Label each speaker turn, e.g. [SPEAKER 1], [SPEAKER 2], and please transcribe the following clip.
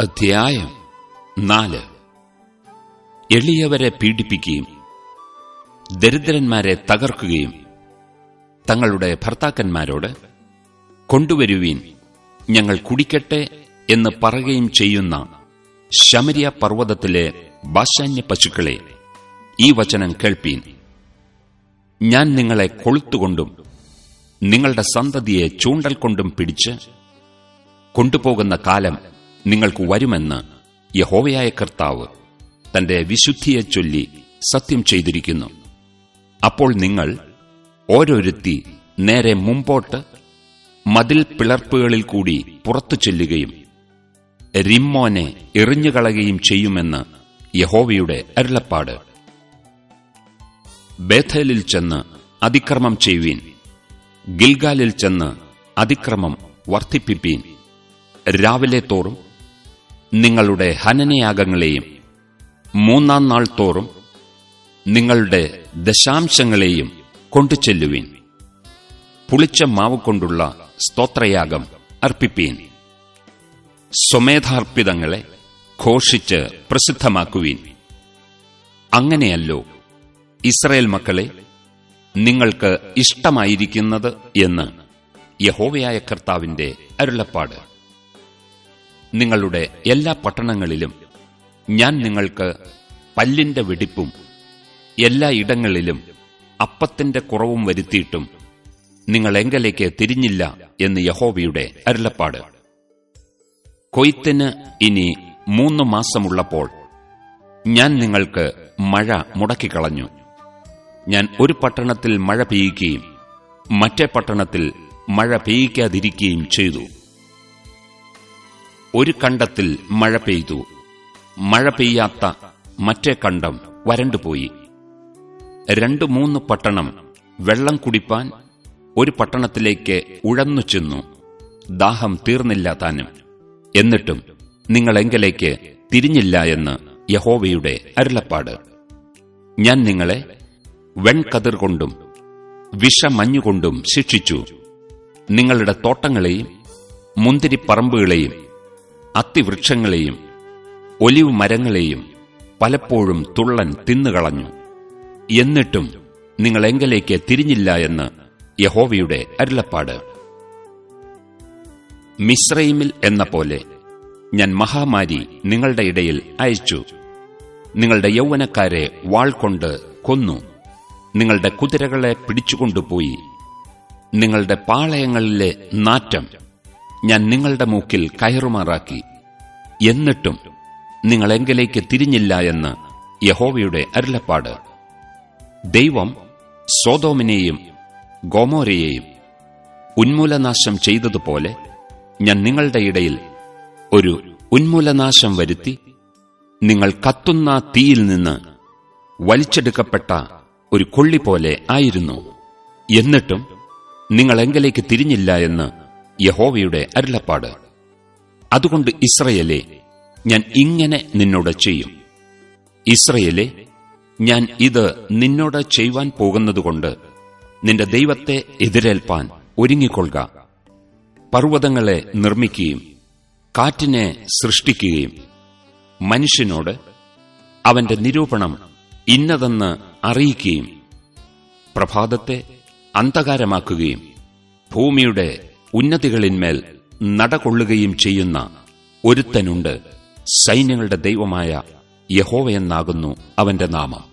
[SPEAKER 1] അധ്യായം നാല്. എളിയവരെ പീഡിപ്പിക്കുകയും ദരിദ്രന്മാരെ തകർക്കുകയും തങ്ങളുടെ ഭർത്താക്കന്മാരോട് കൊണ്ടുവരുവീൻ ഞങ്ങൾ കുടിക്കട്ടെ എന്ന് പറയുകയും ചെയ്യുന്ന ശമരിയ പർവതത്തിലെ ബാശാന്യ പശുക്കളെ ഈ വചനം കേൾപ്പീൻ. ഞാൻ നിങ്ങളെ കൊളുത്തുകൊണ്ടും നിങ്ങളുടെ സന്തതിയെ ചൂണ്ടൽ കൊണ്ടും പിടിച്ച് കൊണ്ടുപോകുന്ന കാലം നിങ്ങൾക്ക് വരുമെന്ന് യഹോവയായ കർത്താവ് തന്റെ വിശുദ്ധിയെ ചൊല്ലി സത്യം ചെയ്തിരിക്കുന്നു. അപ്പോൾ നിങ്ങൾ ഓരോരുത്തി നേരെ മുമ്പോട്ട് മതിൽ പിളർപ്പുകളിൽ കൂടി പുറത്തു ചെല്ലുകയും റിമ്മോനെ എറിഞ്ഞുകളയുകയും ചെയ്യുമെന്ന് യഹോവയുടെ അരുളപ്പാട്. ബേഥലിൽ ചെന്ന് അതിക്രമം ചെയ്യുവീൻ. ഗിൽഗാലിൽ ചെന്ന് അതിക്രമം വർദ്ധിപ്പിപ്പീൻ. രാവിലെ തോറും നിങ്ങളുടെ ഹനനയാഗങ്ങളെയും മൂന്നാം നാൾ തോറും നിങ്ങളുടെ ദശാംശങ്ങളെയും കൊണ്ടുചെല്ലുവീൻ. പുളിച്ച മാവ് കൊണ്ടുള്ള സ്തോത്രയാഗം അർപ്പിപ്പീൻ. സ്വമേധാർപ്പിതങ്ങളെ ഘോഷിച്ച് പ്രസിദ്ധമാക്കുവീൻ. അങ്ങനെയല്ലോ ഇസ്രയേൽ മക്കളെ നിങ്ങൾക്ക് ഇഷ്ടമായിരിക്കുന്നത് എന്ന് യഹോവയായ കർത്താവിന്റെ അരുളപ്പാട്. നിങ്ങളുടെ എല്ലാ പട്ടണങ്ങളിലും ഞാൻ നിങ്ങൾക്ക് പല്ലിന്റെ വെടിപ്പും എല്ലാ ഇടങ്ങളിലും അപ്പത്തിന്റെ കുറവും വരുത്തിയിട്ടും നിങ്ങൾ എങ്കലേക്ക് തിരിഞ്ഞില്ല എന്ന് യഹോവയുടെ അരുളപ്പാട്. കൊയ്ത്തിന് ഇനി മൂന്ന് മാസമുള്ളപ്പോൾ ഞാൻ നിങ്ങൾക്ക് മഴ മുടക്കിക്കളഞ്ഞു. ഞാൻ ഒരു പട്ടണത്തിൽ മഴ പെയ്യുകയും മറ്റേ പട്ടണത്തിൽ മഴ പെയ്യിക്കാതിരിക്കുകയും ചെയ്തു. ഒരു കണ്ടത്തിൽ മഴ പെയ്തു. മഴ പെയ്യാത്ത മറ്റേ കണ്ടം വരണ്ടുപോയി രണ്ടു മൂന്ന് പട്ടണം വെള്ളം കുടിപ്പാൻ ഒരു പട്ടണത്തിലേക്ക് ഉഴന്നു ചെന്നു. ദാഹം തീർന്നില്ല താനും. എന്നിട്ടും നിങ്ങൾ എങ്കിലേക്ക് തിരിഞ്ഞില്ല എന്ന് യഹോവയുടെ അരുളപ്പാട്. ഞാൻ നിങ്ങളെ വെൺകതിർ കൊണ്ടും വിഷമഞ്ഞുകൊണ്ടും ശിക്ഷിച്ചു. നിങ്ങളുടെ തോട്ടങ്ങളെയും മുന്തിരിപ്പറമ്പുകളെയും അത്തിവൃക്ഷങ്ങളെയും ഒലിവ് മരങ്ങളെയും പലപ്പോഴും തുള്ളൻ തിന്നുകളഞ്ഞു. എന്നിട്ടും നിങ്ങൾ എങ്കലേക്ക് തിരിഞ്ഞില്ല എന്ന് യഹോവയുടെ അരുളപ്പാട്. മിശ്രൈമിൽ എന്ന പോലെ ഞാൻ മഹാമാരി നിങ്ങളുടെ ഇടയിൽ അയച്ചു. നിങ്ങളുടെ യൗവനക്കാരെ വാൾ കൊണ്ട് കൊന്നു. നിങ്ങളുടെ കുതിരകളെ പിടിച്ചുകൊണ്ടുപോയി. നിങ്ങളുടെ പാളയങ്ങളിലെ നാറ്റം ഞാൻ നിങ്ങളുടെ മൂക്കിൽ കയറുമാറാക്കി. എന്നിട്ടും നിങ്ങൾ എങ്കിലേക്ക് തിരിഞ്ഞില്ല എന്ന് യഹോവയുടെ അരുളപ്പാട്. ദൈവം സോതോമിനെയും ഗോമോരയെയും ഉന്മൂലനാശം ചെയ്തതുപോലെ ഞാൻ നിങ്ങളുടെ ഇടയിൽ ഒരു ഉന്മൂലനാശം വരുത്തി നിങ്ങൾ കത്തുന്ന തീയിൽ നിന്ന് വലിച്ചെടുക്കപ്പെട്ട ഒരു കൊള്ളി പോലെ ആയിരുന്നു. എന്നിട്ടും നിങ്ങൾ എങ്കിലേക്ക് തിരിഞ്ഞില്ല എന്ന് യഹോവയുടെ അരുളപ്പാട്. അതുകൊണ്ട് ഇസ്രയേലെ ഞാൻ ഇങ്ങനെ നിന്നോട് ചെയ്യും. ഇസ്രയേലെ ഞാൻ ഇത് നിന്നോട് ചെയ്യുവാൻ പോകുന്നതുകൊണ്ട് നിന്റെ ദൈവത്തെ എതിരേൽപ്പാൻ ഒരുങ്ങിക്കൊള്ളുക. പർവതങ്ങളെ നിർമ്മിക്കുകയും കാറ്റിനെ സൃഷ്ടിക്കുകയും മനുഷ്യനോട് അവന്റെ നിരൂപണം ഇന്നതെന്ന് അറിയിക്കുകയും പ്രഭാതത്തെ അന്ധകാരമാക്കുകയും ഭൂമിയുടെ ഉന്നതികളിന്മേൽ നടകൊള്ളുകയും ചെയ്യുന്ന ഒരുത്തനുണ്ട്. സൈന്യങ്ങളുടെ ദൈവമായ യഹോവയെന്നാകുന്നു അവന്റെ നാമം.